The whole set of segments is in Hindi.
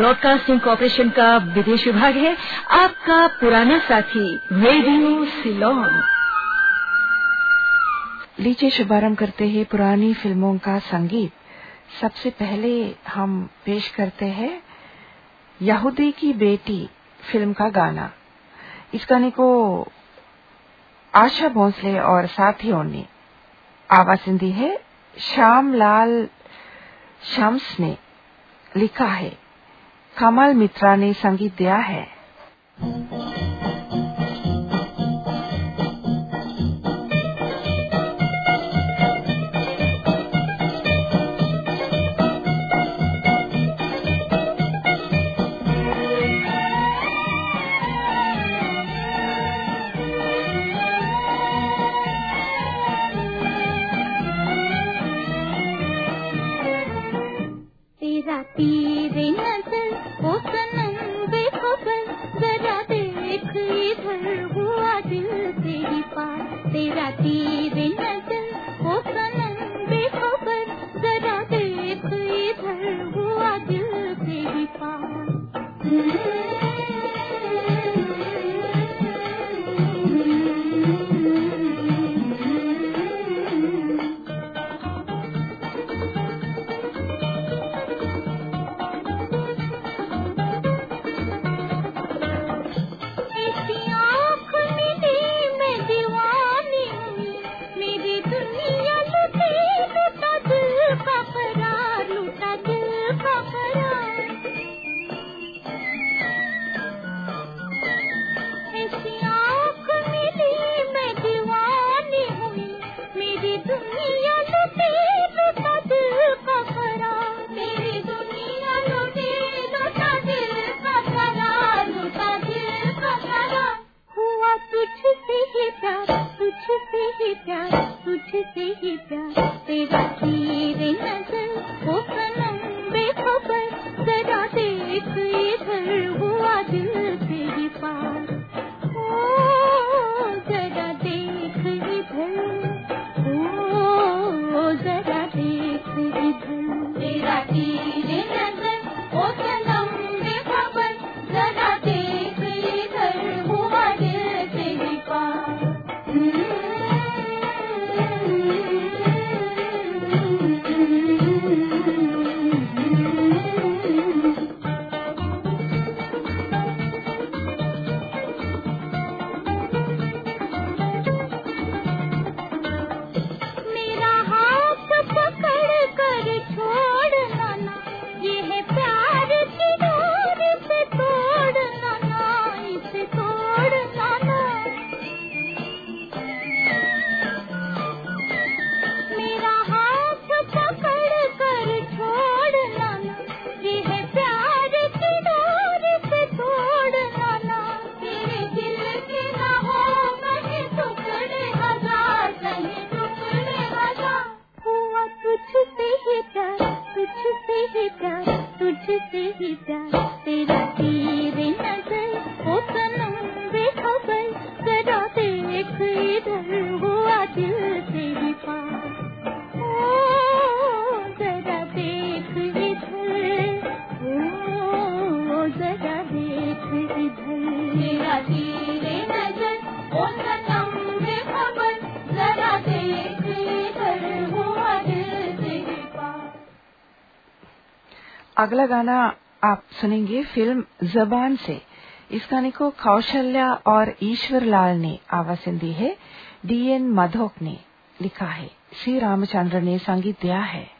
ब्रॉडकास्टिंग कॉरपोरेशन का विदेश विभाग है। आपका पुराना साथी, रेडियो सिलोन। लीजिए शुभारंभ करते हैं पुरानी फ़िल्मों का संगीत। सबसे पहले हम पेश करते हैं यहूदी की बेटी फ़िल्म का गाना। इस गाने को आशा भोंसले और साथियों ने आवाज़ दी है। श्याम लाल शम्स ने लिखा है। कमल मित्रा ने संगीत दिया है। अगला गाना आप सुनेंगे फ़िल्म जबान से। इस गाने को कौशल्या और ईश्वर लाल ने आवाज़ दी है। डीएन माधोक ने लिखा है। श्री रामचंद्र ने संगीत दिया है।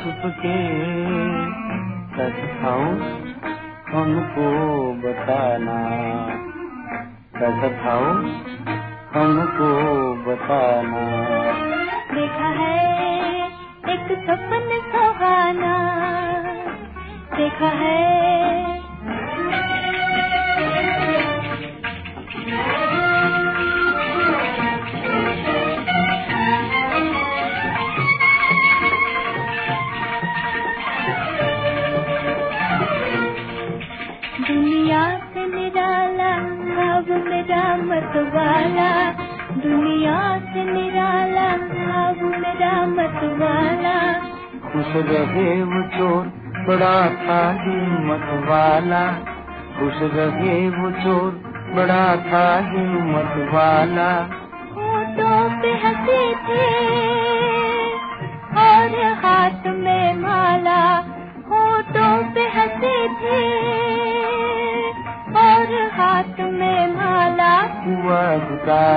छुप छुप के सच हमको बताना। कथाओं हमको बताना। देखा है, एक सपन सुहाना। देखा है मत वाला दुनिया से निराला मेरा मत वाला। खुश रहे वो चोर बड़ा था हिम्मत वाला। खुश रहे वो चोर बड़ा था हिम्मत वाला। तो पे हंसे थे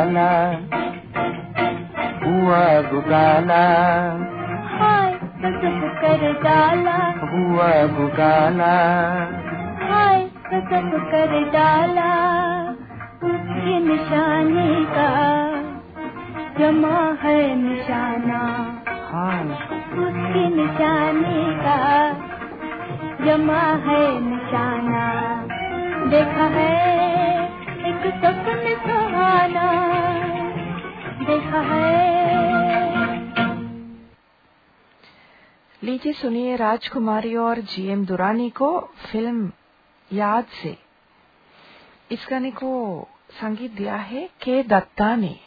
दुकाला हुआ दुकाला हाय कर डाला। हुआ दुकाला हाय चुप कर डाला। उसके निशाने का जमा है निशाना। हाँ उसके निशाने का जमा है निशाना। देखा है एक सपन देखा है। लीजिए सुनिए राजकुमारी और जीएम दुरानी को फ़िल्म याद से। इस गाने को संगीत दिया है के दत्ता ने।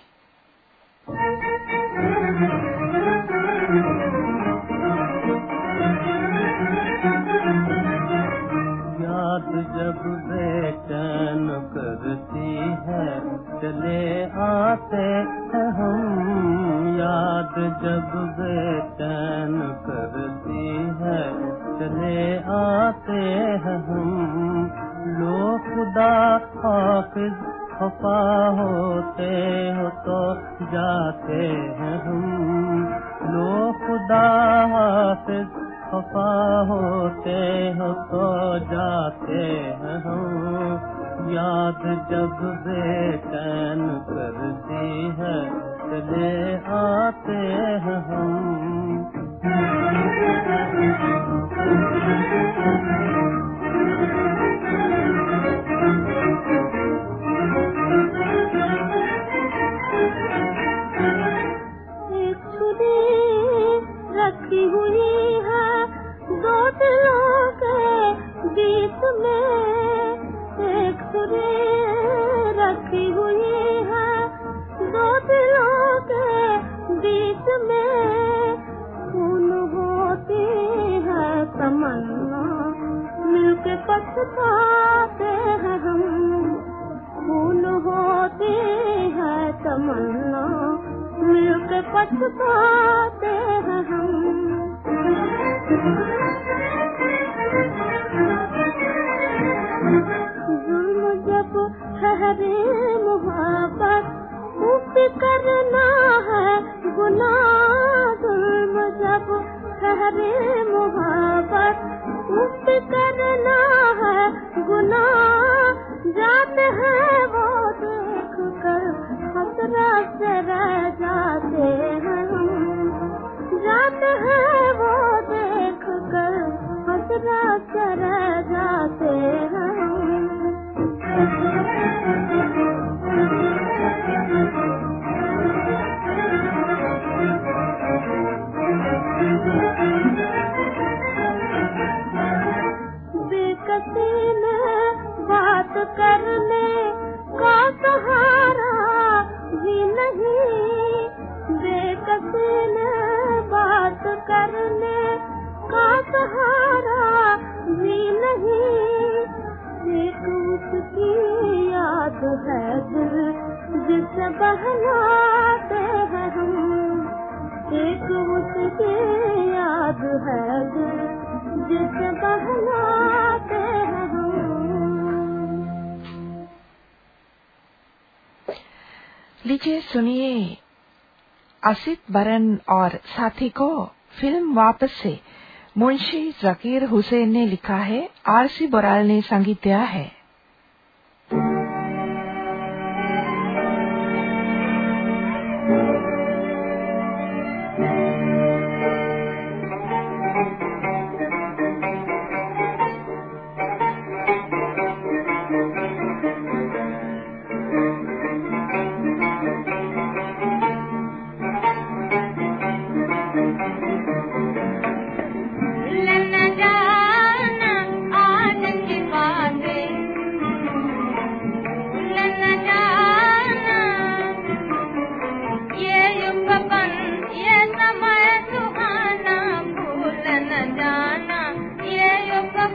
बात करने का सहारा बात करने का सहारा भी नहीं। एक उसकी याद है जिस बहना लीजिए सुनिए। असित बरन और साथी को फ़िल्म वापस से मुंशी जकीर हुसैन ने लिखा है। आरसी बराल ने संगीत दिया है।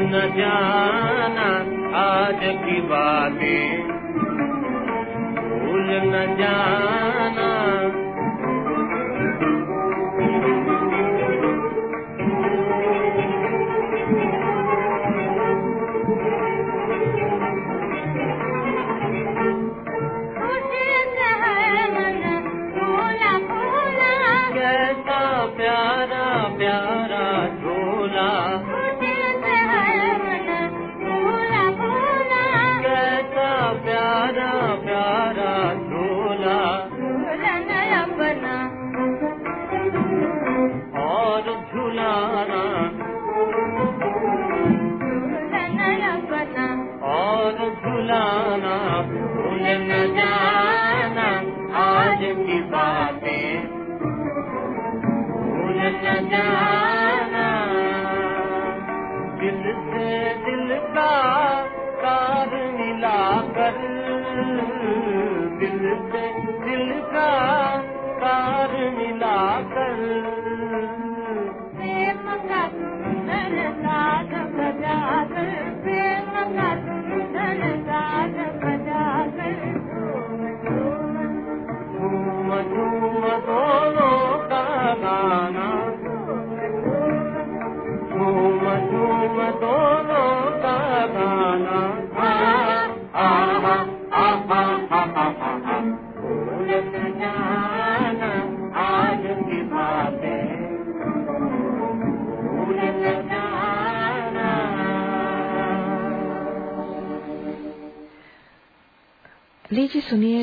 न जाना आज की बातें। भूल न जाना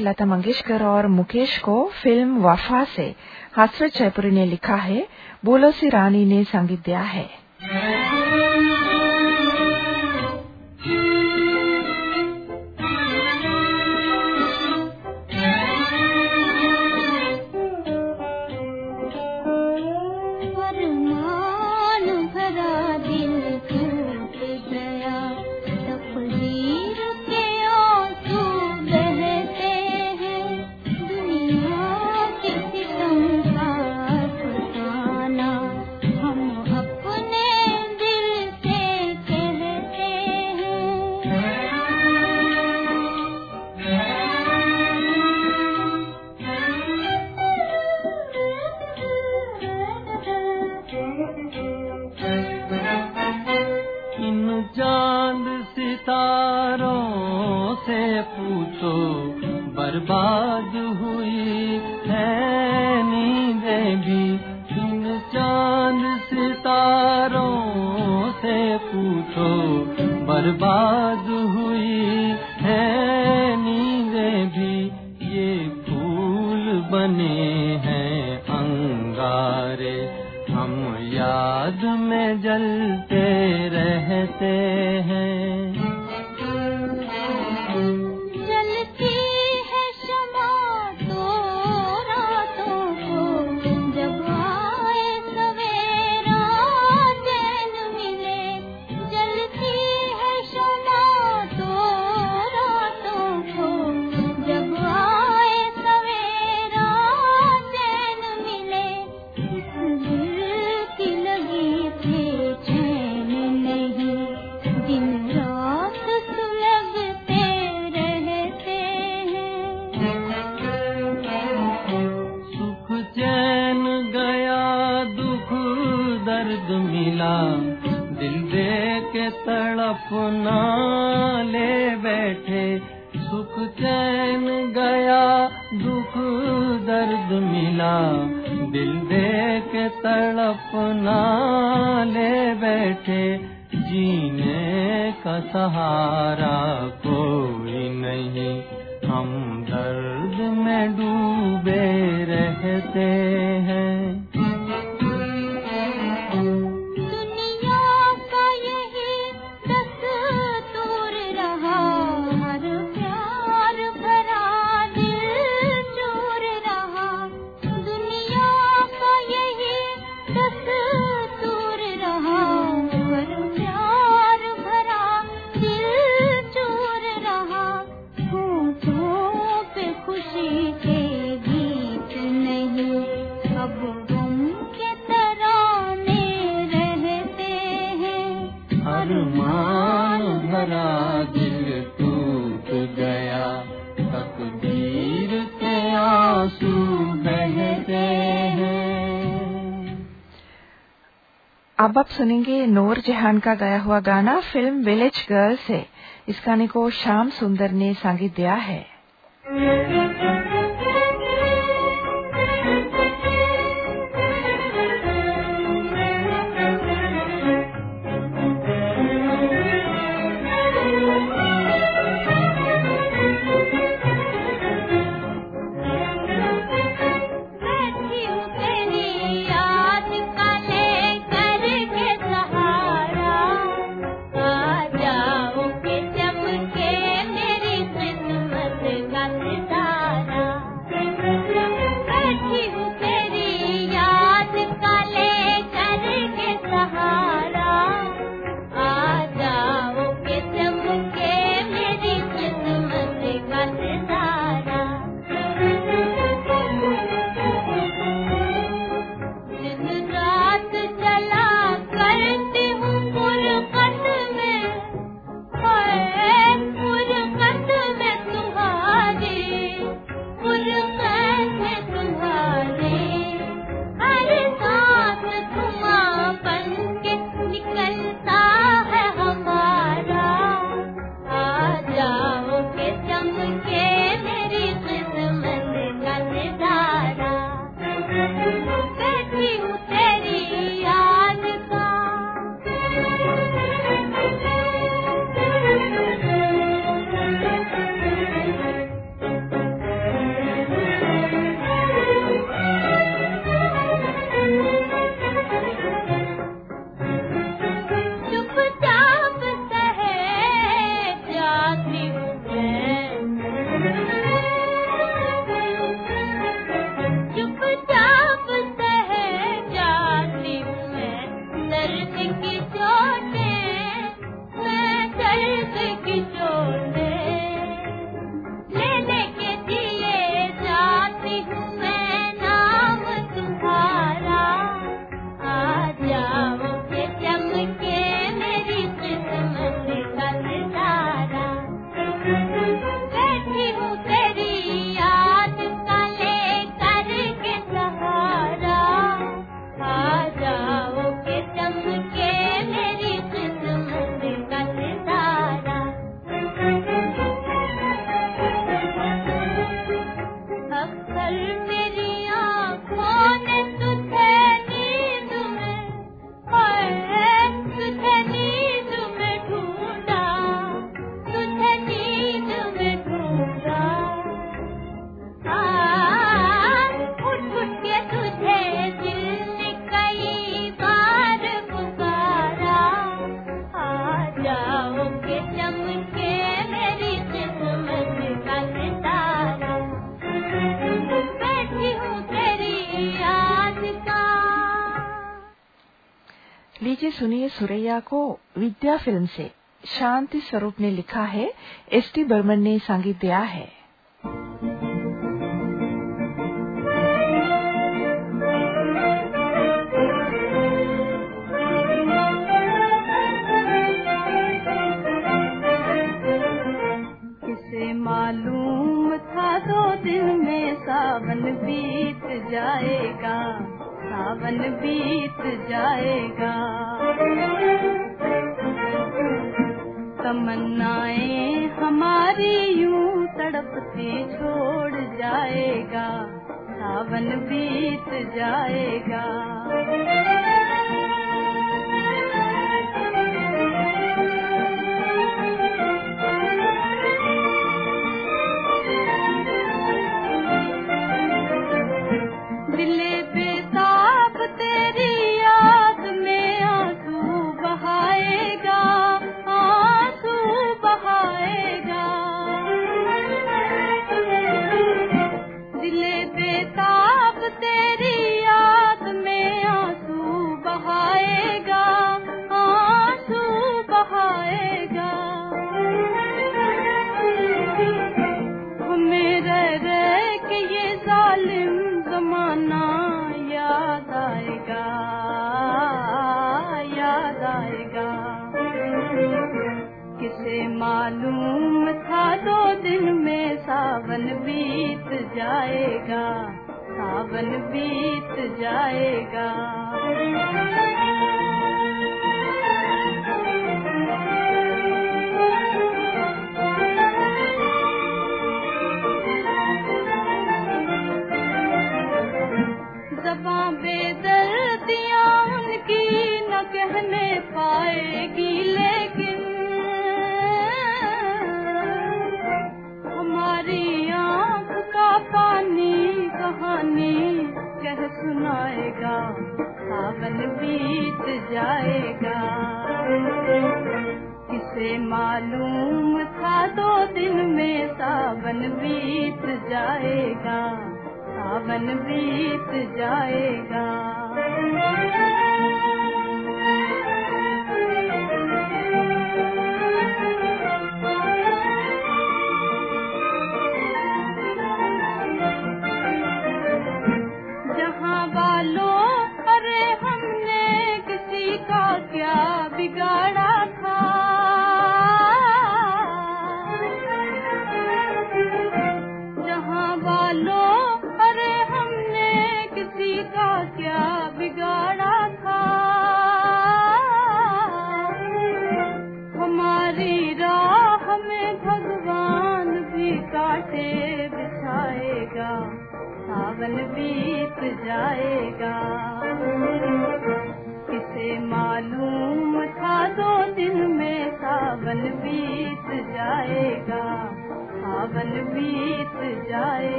लता मंगेशकर और मुकेश को फ़िल्म वफा से हसरत जयपुरी ने लिखा है, बोलो सी रानी ने संगीत दिया है। का सहारा कोई नहीं। हम दर्द में डूबे अब आप सुनेंगे नूर जहान का गाया हुआ गाना फ़िल्म विलेज गर्ल से। इस गाने को श्याम सुंदर ने संगीत दिया है। सुनिए सुरैया को, विद्या फ़िल्म से। शांति स्वरूप ने लिखा है एस टी बर्मन ने संगीत दिया है। मालूम था दो दिन में सावन बीत जाएगा, सावन बीत जाएगा। तमन्नाएँ हमारी यूँ तड़पती छोड़ जाएगा सावन बीत जाएगा। था दो दिन में सावन बीत जाएगा, सावन बीत जाएगा। जबां बेदर्दियाँ उनकी न कहने पाएगी सुनाएगा सावन बीत जाएगा। किसे मालूम था दो दिन में सावन बीत जाएगा, सावन बीत जाएगा।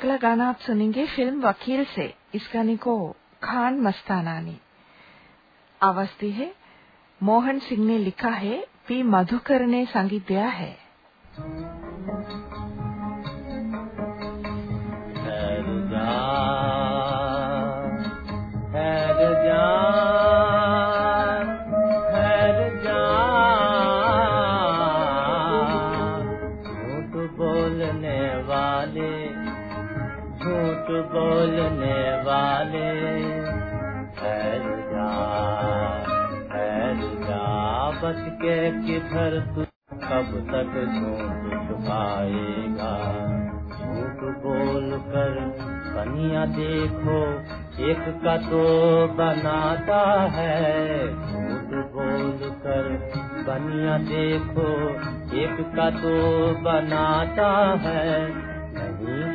अगला गाना आप सुनेंगे, फ़िल्म वकील से। इस गाने को खान मस्ताना ने आवाज़ दी है। मोहन सिंह ने लिखा है, पी मधुकर ने संगीत दिया है। बोलने वाले। ठहर जा ठहर जा, बच के किधर तू कब तक झूठ छुपाएगा? झूठ बोल कर कनिया देखो, एक का तो बनाता है। झूठ बोल कर कनिया देखो, एक का तो बनाता है।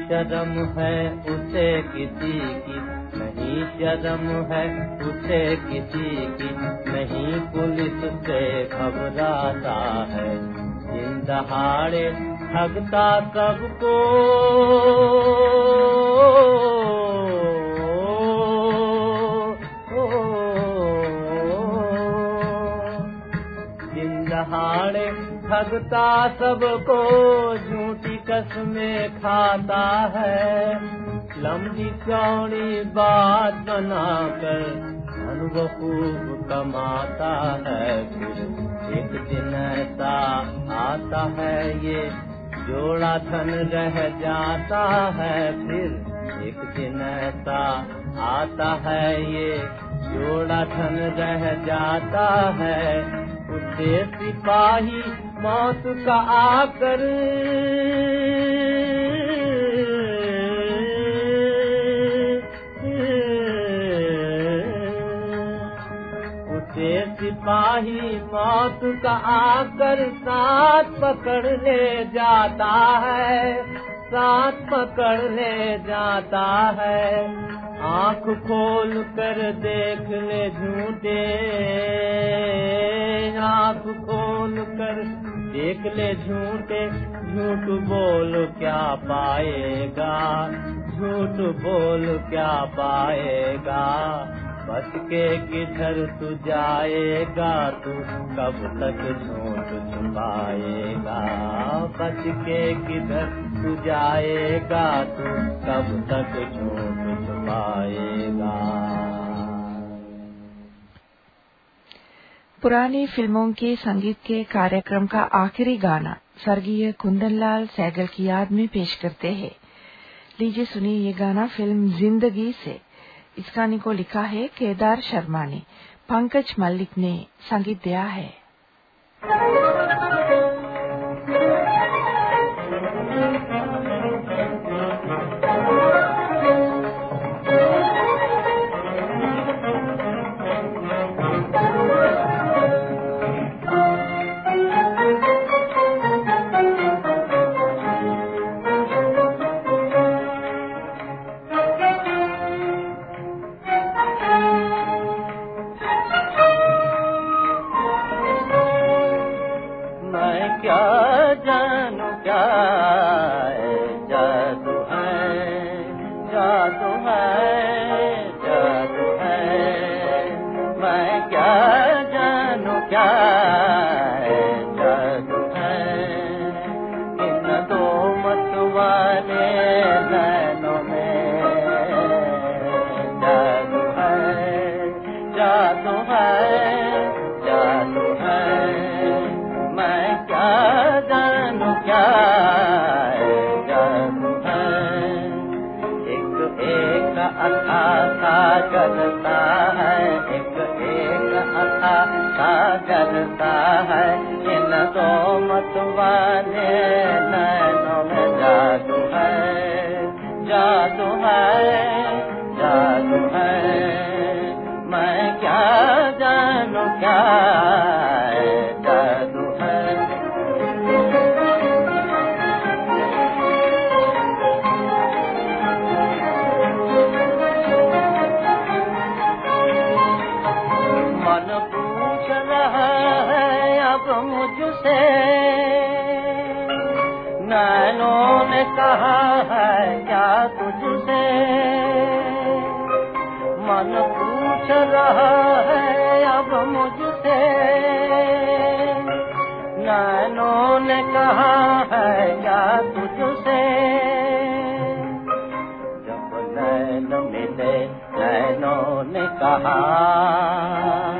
शर्म है उसे किसी की नहीं शर्म है उसे किसी की नहीं पुलिस से घबराता है दिन दहाड़े ठगता सबको दिन ठगता सबको कसमें खाता है। लंबी चौड़ी बात बनाकर धन वो खूब कमाता है। फिर एक दिन ऐसा आता है, ये जोड़ा धन रह जाता है। फिर एक दिन ऐसा आता है, ये जोड़ा धन रह जाता है। उसे सिपाही मौत का आकर। उसे सिपाही मौत का आकर साथ पकड़ ले जाता है। साथ पकड़ ले जाता है। आँख खोल कर देख ले झूठे। आँख खोल कर देख ले झूठे, झूठ बोल क्या पाएगा? झूठ बोल क्या पाएगा? बच के किधर तू जाएगा? तू कब तक झूठ छुपाएगा? बच के किधर तू जाएगा? तू कब तक झूठ छुपाएगा? पुरानी फ़िल्मों के संगीत के कार्यक्रम का आखिरी गाना स्वर्गीय कुंदनलाल सैगल की याद में पेश करते हैं। लीजिए सुनिए ये गाना फ़िल्म ज़िंदगी से। इस गाने को लिखा है केदार शर्मा ने। पंकज मल्लिक ने संगीत दिया है। नैनों में जादू है जादू है। मुझसे। नैनों ने कहा है, क्या तुझसे? मन पूछ रहा है, अब मुझसे। नैनों ने कहा है, क्या तुझसे? जब नैन मिले, नैनों ने कहा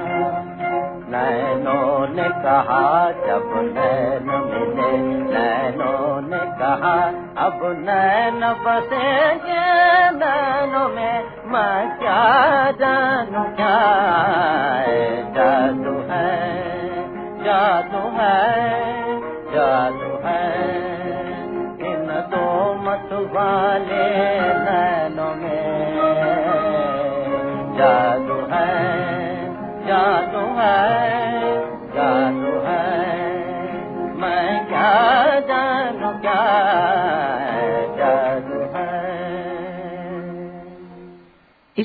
कहा, जब नैन मिले, नैनों ने कहा, अब नैन बसेंगे नैनों में। मैं क्या जानू, क्या जादू है जादू है जादू है। इन दो मत वाले नैनों में। जादू है जादू है।